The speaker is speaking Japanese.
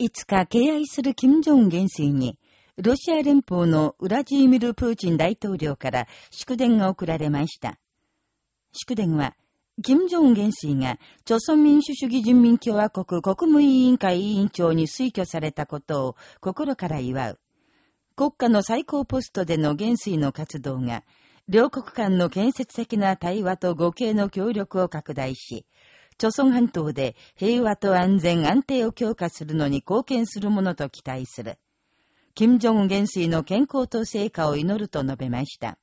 いつか敬愛する金正恩元帥に、ロシア連邦のウラジーミル・プーチン大統領から祝電が送られました。祝電は、金正恩元帥が、朝鮮民主主義人民共和国国務委員会委員長に推挙されたことを心から祝う。国家の最高ポストでの元帥の活動が、両国間の建設的な対話と互恵の協力を拡大し、朝鮮半島で平和と安全安定を強化するのに貢献するものと期待する。金正恩元帥の健康と成果を祈ると述べました。